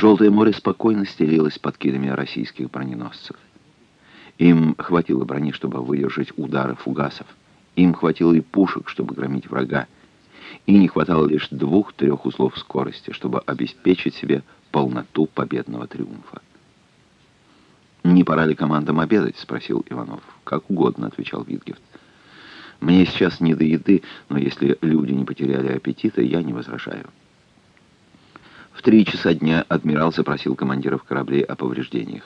Желтое море спокойно стелилось под кидами российских броненосцев. Им хватило брони, чтобы выдержать удары фугасов. Им хватило и пушек, чтобы громить врага. И не хватало лишь двух-трех узлов скорости, чтобы обеспечить себе полноту победного триумфа. «Не пора ли командам обедать?» — спросил Иванов. «Как угодно», — отвечал Витгефт. «Мне сейчас не до еды, но если люди не потеряли аппетита, я не возражаю». В три часа дня адмирал запросил командиров кораблей о повреждениях.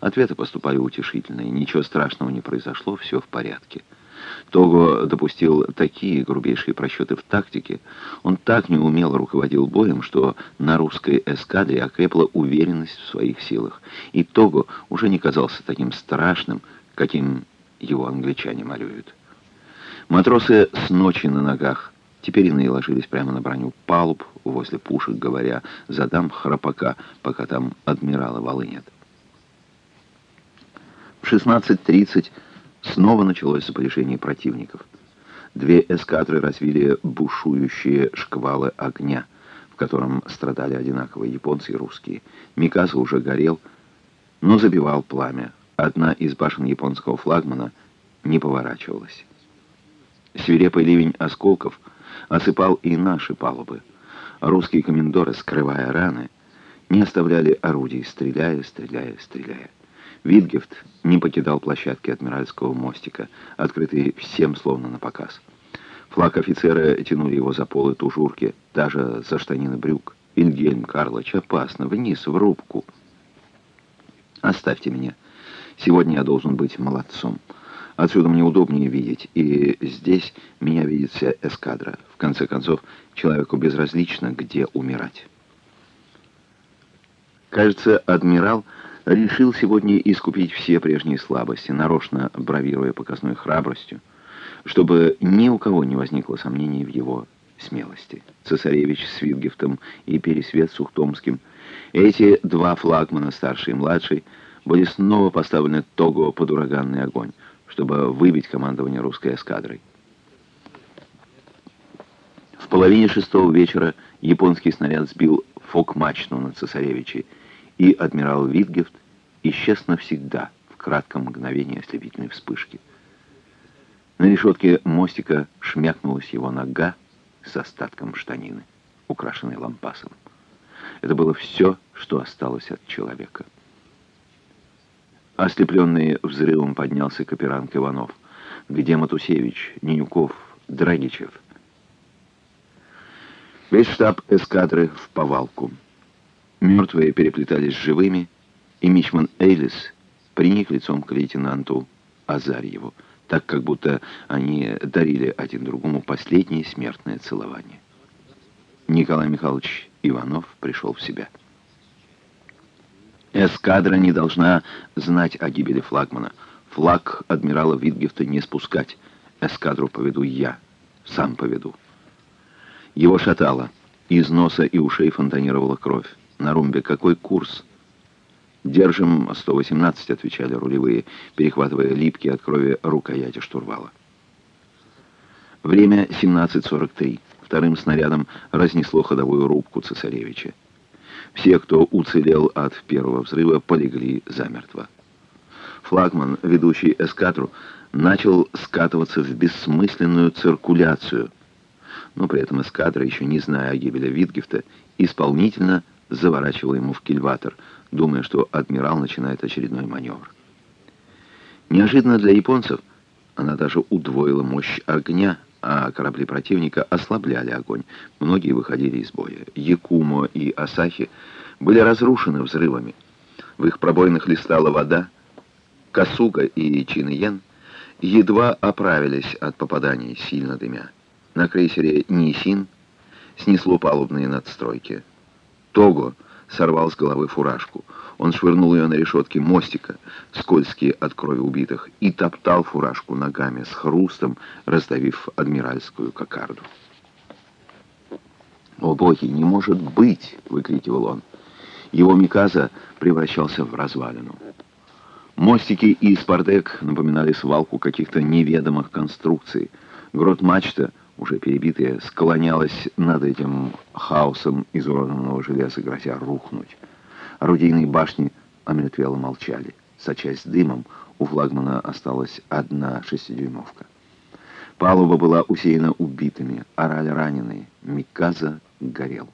Ответы поступали утешительные. Ничего страшного не произошло, все в порядке. Того допустил такие грубейшие просчеты в тактике. Он так неумело руководил боем, что на русской эскадре окрепла уверенность в своих силах. И Того уже не казался таким страшным, каким его англичане малюют. Матросы с ночи на ногах. Теперь иные ложились прямо на броню палуб, возле пушек, говоря, задам храпака, пока там адмирала волынет. В 16.30 Снова началось сближение противников. Две эскадры развили бушующие шквалы огня, в котором страдали одинаково японцы и русские. Микаса уже горел, но забивал пламя. Одна из башен японского флагмана не поворачивалась. Свирепый ливень осколков осыпал и наши палубы. Русские комендоры, скрывая раны, не оставляли орудий, стреляя, стреляя, стреляя. Витгефт не покидал площадки Адмиральского мостика, открытый всем словно на показ. Флаг офицера тянули его за полы тужурки, даже за штанины брюк. «Вильгельм Карлович, опасно, вниз, в рубку!» «Оставьте меня. Сегодня я должен быть молодцом. Отсюда мне удобнее видеть, и здесь меня видит вся эскадра. В конце концов, человеку безразлично, где умирать». Кажется, адмирал решил сегодня искупить все прежние слабости, нарочно бравируя показной храбростью, чтобы ни у кого не возникло сомнений в его смелости. Цесаревич с Витгефтом и Пересвет с Ухтомским, эти два флагмана, старший и младший, были снова поставлены Того под ураганный огонь, чтобы выбить командование русской эскадрой. В половине шестого вечера японский снаряд сбил фок-мачту на цесаревиче, и адмирал Витгефт исчез навсегда в кратком мгновении ослепительной вспышки. На решетке мостика шмякнулась его нога с остатком штанины, украшенной лампасом. Это было все, что осталось от человека. Ослепленный взрывом поднялся каперанг Иванов. Где Матусевич, Нинюков, Драгичев? Весь штаб эскадры в повалку. Мертвые переплетались с живыми, и Мичман Эйлис приник лицом к лейтенанту Азарьеву, так как будто они дарили один другому последнее смертное целование. Николай Михайлович Иванов пришел в себя. Эскадра не должна знать о гибели флагмана. Флаг адмирала Витгефта не спускать. Эскадру поведу я. Сам поведу. Его шатало. Из носа и ушей фонтанировала кровь. На румбе какой курс? «Держим 118», — отвечали рулевые, перехватывая липкие от крови рукояти штурвала. Время 17.43. Вторым снарядом разнесло ходовую рубку цесаревича. Все, кто уцелел от первого взрыва, полегли замертво. Флагман, ведущий эскадру, начал скатываться в бессмысленную циркуляцию, но при этом эскадра, еще не зная о гибели Витгефта, исполнительно заворачивала ему в кильватор, думая, что адмирал начинает очередной маневр. Неожиданно для японцев она даже удвоила мощь огня, а корабли противника ослабляли огонь. Многие выходили из боя. Якумо и Асахи были разрушены взрывами. В их пробоинах листала вода. Касуга и Чиньен едва оправились от попаданий, сильно дымя. На крейсере Нисин снесло палубные надстройки. Того сорвал с головы фуражку. Он швырнул ее на решетки мостика, скользкие от крови убитых, и топтал фуражку ногами с хрустом, раздавив адмиральскую кокарду. «О боги, не может быть!» — выкрикивал он. Его Миказа превращался в развалину. Мостики и спардек напоминали свалку каких-то неведомых конструкций. Грот-мачта — уже перебитая, склонялась над этим хаосом изуродованного железа, грозя рухнуть. Орудийные башни омертвело молчали. Сочась дымом, у флагмана осталась одна шестидюймовка. Палуба была усеяна убитыми, орали раненые. Миказа горел.